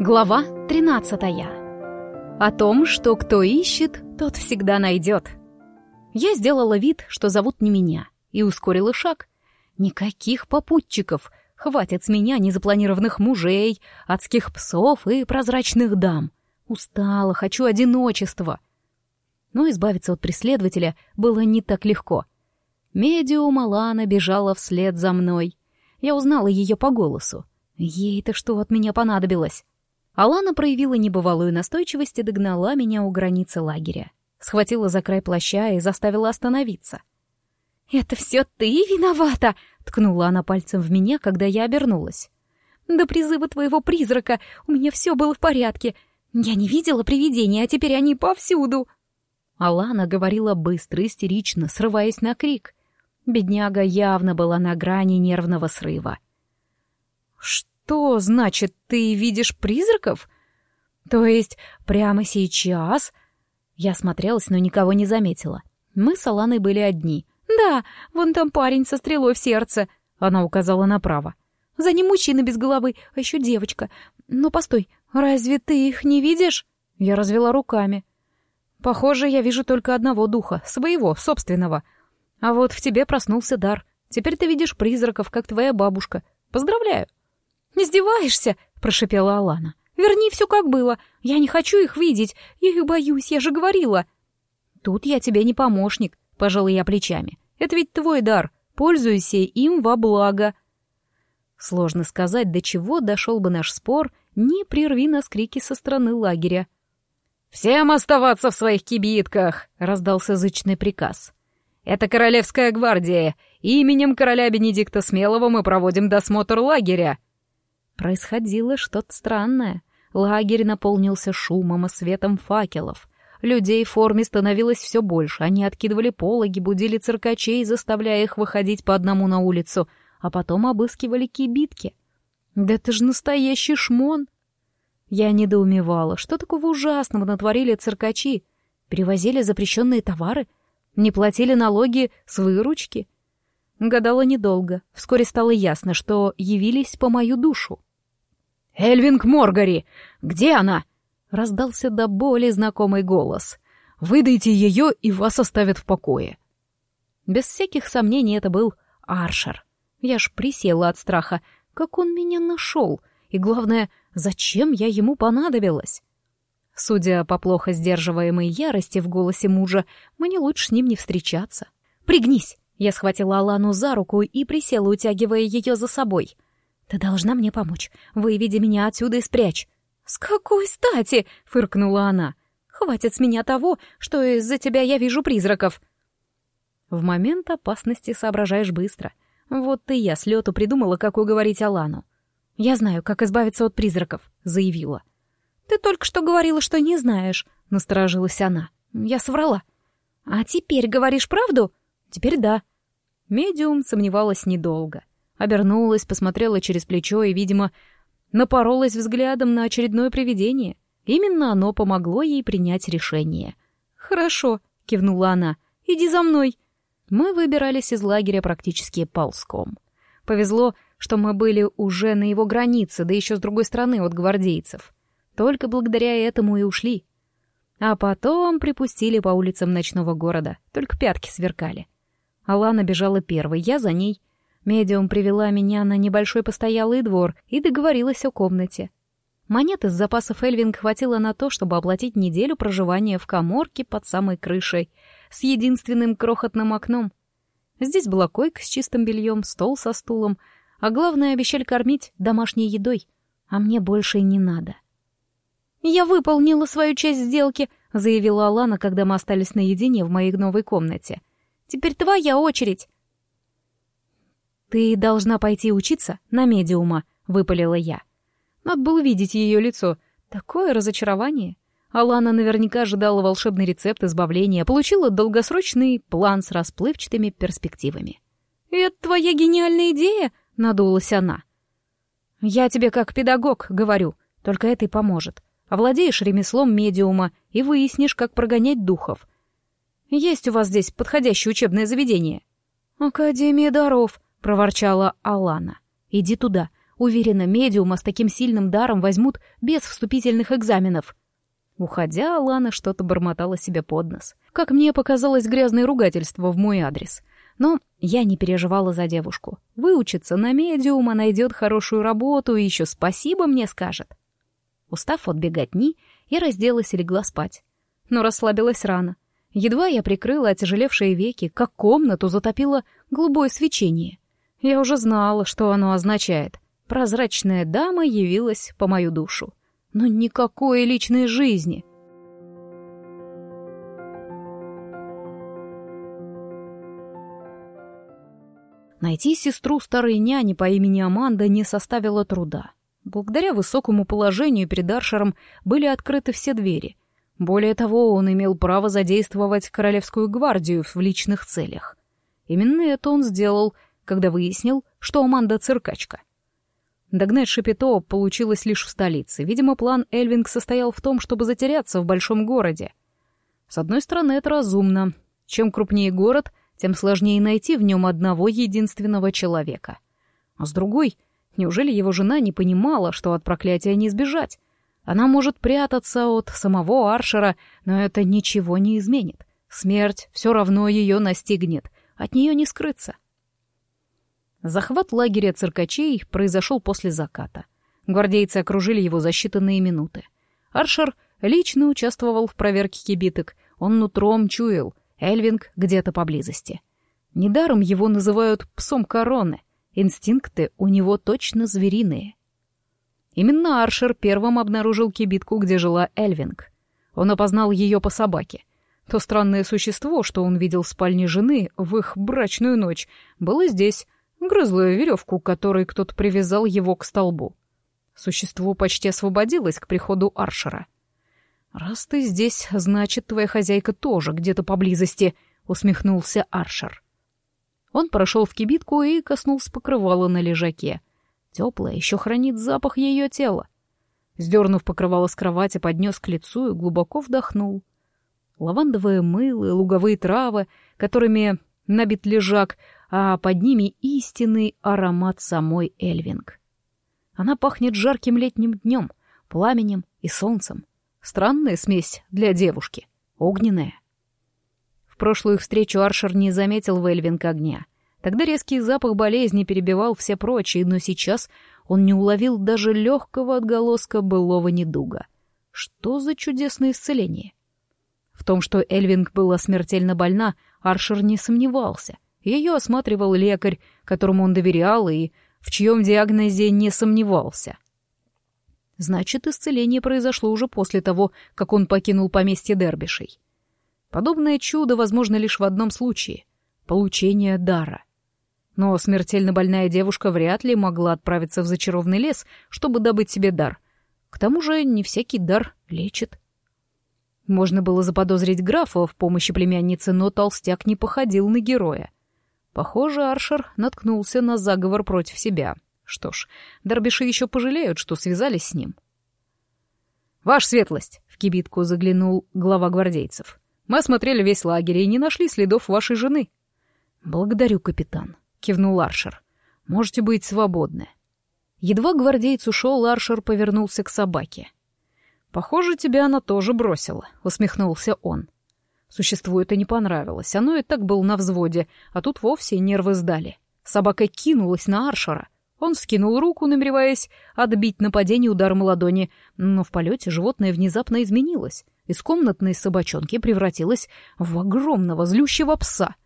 Глава 13. О том, что кто ищет, тот всегда найдет. Я сделала вид, что зовут не меня, и ускорила шаг. Никаких попутчиков, хватит с меня незапланированных мужей, адских псов и прозрачных дам. Устала, хочу одиночества. Но избавиться от преследователя было не так легко. Медиум Алана бежала вслед за мной. Я узнала ее по голосу. Ей-то что от меня понадобилось? Алана проявила небывалую настойчивость и догнала меня у границы лагеря. Схватила за край плаща и заставила остановиться. «Это все ты виновата!» — ткнула она пальцем в меня, когда я обернулась. «До призыва твоего призрака у меня все было в порядке. Я не видела привидения, а теперь они повсюду!» Алана говорила быстро, истерично, срываясь на крик. Бедняга явно была на грани нервного срыва. «Что?» «Что значит, ты видишь призраков? То есть прямо сейчас?» Я смотрелась, но никого не заметила. Мы с Аланой были одни. «Да, вон там парень со стрелой в сердце», — она указала направо. «За ним мужчина без головы, а еще девочка. Но постой, разве ты их не видишь?» Я развела руками. «Похоже, я вижу только одного духа, своего, собственного. А вот в тебе проснулся дар. Теперь ты видишь призраков, как твоя бабушка. Поздравляю!» «Издеваешься?» — прошепела Алана. «Верни все как было. Я не хочу их видеть. Я их боюсь, я же говорила». «Тут я тебе не помощник», — пожала я плечами. «Это ведь твой дар. Пользуйся им во благо». Сложно сказать, до чего дошел бы наш спор, не прерви нас крики со стороны лагеря. «Всем оставаться в своих кибитках!» — раздался зычный приказ. «Это Королевская гвардия. Именем короля Бенедикта Смелого мы проводим досмотр лагеря». Происходило что-то странное. Лагерь наполнился шумом и светом факелов. Людей в форме становилось все больше. Они откидывали пологи, будили циркачей, заставляя их выходить по одному на улицу, а потом обыскивали кибитки. Да это же настоящий шмон! Я недоумевала, что такого ужасного натворили циркачи? Перевозили запрещенные товары? Не платили налоги с выручки? Гадала недолго. Вскоре стало ясно, что явились по мою душу. «Эльвинг Моргари! Где она?» — раздался до боли знакомый голос. «Выдайте ее, и вас оставят в покое». Без всяких сомнений это был Аршер. Я ж присела от страха. Как он меня нашел? И главное, зачем я ему понадобилась? Судя по плохо сдерживаемой ярости в голосе мужа, мне лучше с ним не встречаться. «Пригнись!» Я схватила Алану за руку и присела, утягивая ее за собой — «Ты должна мне помочь. Выведи меня отсюда и спрячь». «С какой стати?» — фыркнула она. «Хватит с меня того, что из-за тебя я вижу призраков». В момент опасности соображаешь быстро. Вот ты я с лету придумала, как уговорить Алану. «Я знаю, как избавиться от призраков», — заявила. «Ты только что говорила, что не знаешь», — насторожилась она. «Я соврала». «А теперь говоришь правду?» «Теперь да». Медиум сомневалась недолго. Обернулась, посмотрела через плечо и, видимо, напоролась взглядом на очередное привидение. Именно оно помогло ей принять решение. «Хорошо», — кивнула она, — «иди за мной». Мы выбирались из лагеря практически ползком. Повезло, что мы были уже на его границе, да еще с другой стороны от гвардейцев. Только благодаря этому и ушли. А потом припустили по улицам ночного города, только пятки сверкали. Алана бежала первой, я за ней. Медиум привела меня на небольшой постоялый двор и договорилась о комнате. Монет из запасов Эльвинг хватило на то, чтобы оплатить неделю проживания в коморке под самой крышей, с единственным крохотным окном. Здесь была койка с чистым бельем, стол со стулом, а главное, обещали кормить домашней едой, а мне больше и не надо. «Я выполнила свою часть сделки», — заявила Алана, когда мы остались наедине в моей новой комнате. «Теперь твоя очередь». «Ты должна пойти учиться на медиума», — выпалила я. Надо было видеть ее лицо. Такое разочарование. Алана наверняка ожидала волшебный рецепт избавления, получила долгосрочный план с расплывчатыми перспективами. «Это твоя гениальная идея?» — надулась она. «Я тебе как педагог говорю, только это и поможет. Овладеешь ремеслом медиума и выяснишь, как прогонять духов. Есть у вас здесь подходящее учебное заведение?» «Академия даров», — проворчала Алана. «Иди туда. Уверена, медиума с таким сильным даром возьмут без вступительных экзаменов. Уходя, Лана что-то бормотала себе под нос. Как мне показалось, грязное ругательство в мой адрес. Но я не переживала за девушку. Выучится на медиума, найдет хорошую работу и еще спасибо мне скажет. Устав от беготни, я разделась и легла спать. Но расслабилась рано. Едва я прикрыла отяжелевшие веки, как комнату затопило голубое свечение. Я уже знала, что оно означает. Прозрачная дама явилась по мою душу но никакой личной жизни. Найти сестру старой няни по имени Аманда не составило труда. Благодаря высокому положению перед Аршером были открыты все двери. Более того, он имел право задействовать Королевскую гвардию в личных целях. Именно это он сделал, когда выяснил, что Аманда циркачка. Догнать Шапито получилось лишь в столице. Видимо, план Эльвинг состоял в том, чтобы затеряться в большом городе. С одной стороны, это разумно. Чем крупнее город, тем сложнее найти в нем одного единственного человека. А с другой, неужели его жена не понимала, что от проклятия не избежать? Она может прятаться от самого Аршера, но это ничего не изменит. Смерть все равно ее настигнет, от нее не скрыться. — Захват лагеря циркачей произошел после заката. Гвардейцы окружили его за считанные минуты. Аршер лично участвовал в проверке кибиток. Он нутром чуял. Эльвинг где-то поблизости. Недаром его называют псом короны. Инстинкты у него точно звериные. Именно Аршер первым обнаружил кибитку, где жила Эльвинг. Он опознал ее по собаке. То странное существо, что он видел в спальне жены в их брачную ночь, было здесь, Грызлую веревку, которой кто-то привязал его к столбу. Существо почти освободилось к приходу Аршера. «Раз ты здесь, значит, твоя хозяйка тоже где-то поблизости», — усмехнулся Аршер. Он прошел в кибитку и коснулся покрывала на лежаке. Теплое еще хранит запах ее тела. Сдернув покрывало с кровати, поднес к лицу и глубоко вдохнул. Лавандовое мыло луговые травы, которыми набит лежак, а под ними истинный аромат самой Эльвинг. Она пахнет жарким летним днем, пламенем и солнцем. Странная смесь для девушки, огненная. В прошлую встречу Аршер не заметил в Эльвинг огня. Тогда резкий запах болезни перебивал все прочие, но сейчас он не уловил даже легкого отголоска былого недуга. Что за чудесное исцеление? В том, что Эльвинг была смертельно больна, Аршер не сомневался — ее осматривал лекарь, которому он доверял и в чьем диагнозе не сомневался. Значит, исцеление произошло уже после того, как он покинул поместье Дербишей. Подобное чудо возможно лишь в одном случае — получение дара. Но смертельно больная девушка вряд ли могла отправиться в зачарованный лес, чтобы добыть себе дар. К тому же не всякий дар лечит. Можно было заподозрить графа в помощи племянницы, но толстяк не походил на героя. Похоже, Аршер наткнулся на заговор против себя. Что ж, Дорбиши еще пожалеют, что связались с ним. «Ваша светлость!» — в кибитку заглянул глава гвардейцев. «Мы осмотрели весь лагерь и не нашли следов вашей жены». «Благодарю, капитан», — кивнул Аршер. «Можете быть свободны». Едва гвардейц ушел, Аршер повернулся к собаке. «Похоже, тебя она тоже бросила», — усмехнулся он. Существу это не понравилось, оно и так было на взводе, а тут вовсе нервы сдали. Собака кинулась на Аршера. Он вскинул руку, намереваясь отбить нападение ударом ладони, но в полете животное внезапно изменилось. Из комнатной собачонки превратилась в огромного злющего пса.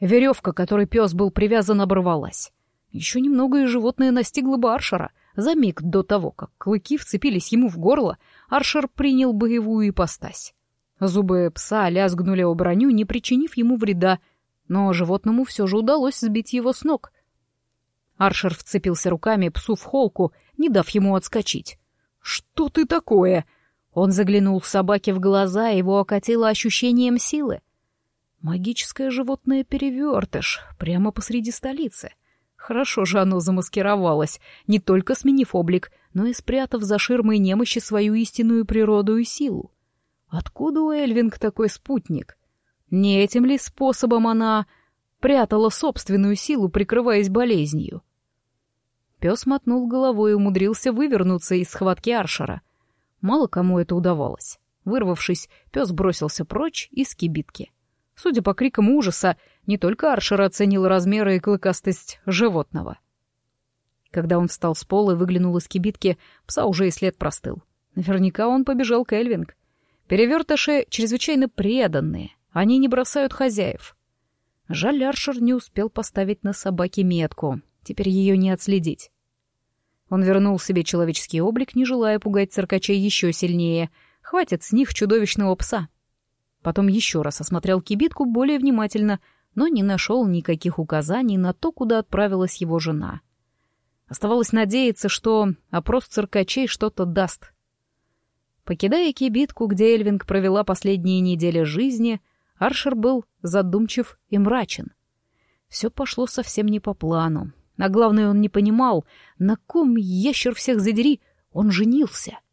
Веревка, которой пес был привязан, оборвалась. Еще немного, и животное настигло бы Аршера. За миг до того, как клыки вцепились ему в горло, Аршер принял боевую ипостась. Зубы пса лязгнули о броню, не причинив ему вреда, но животному все же удалось сбить его с ног. Аршер вцепился руками псу в холку, не дав ему отскочить. «Что ты такое?» Он заглянул собаке в глаза, его окатило ощущением силы. Магическое животное перевертыш, прямо посреди столицы. Хорошо же оно замаскировалось, не только сменив облик, но и спрятав за ширмой немощи свою истинную природу и силу. Откуда у Эльвинг такой спутник? Не этим ли способом она прятала собственную силу, прикрываясь болезнью? Пес мотнул головой и умудрился вывернуться из схватки Аршера. Мало кому это удавалось. Вырвавшись, пес бросился прочь из кибитки. Судя по крикам ужаса, не только Аршер оценил размеры и клыкастость животного. Когда он встал с пола и выглянул из кибитки, пса уже и след простыл. Наверняка он побежал к Эльвинг. Перевертыши чрезвычайно преданные, они не бросают хозяев. Жаль, Аршер не успел поставить на собаке метку, теперь ее не отследить. Он вернул себе человеческий облик, не желая пугать циркачей еще сильнее. Хватит с них чудовищного пса. Потом еще раз осмотрел кибитку более внимательно, но не нашел никаких указаний на то, куда отправилась его жена. Оставалось надеяться, что опрос циркачей что-то даст. Покидая кибитку, где Эльвинг провела последние недели жизни, Аршер был задумчив и мрачен. Все пошло совсем не по плану. А главное, он не понимал, на ком ящер всех задери он женился —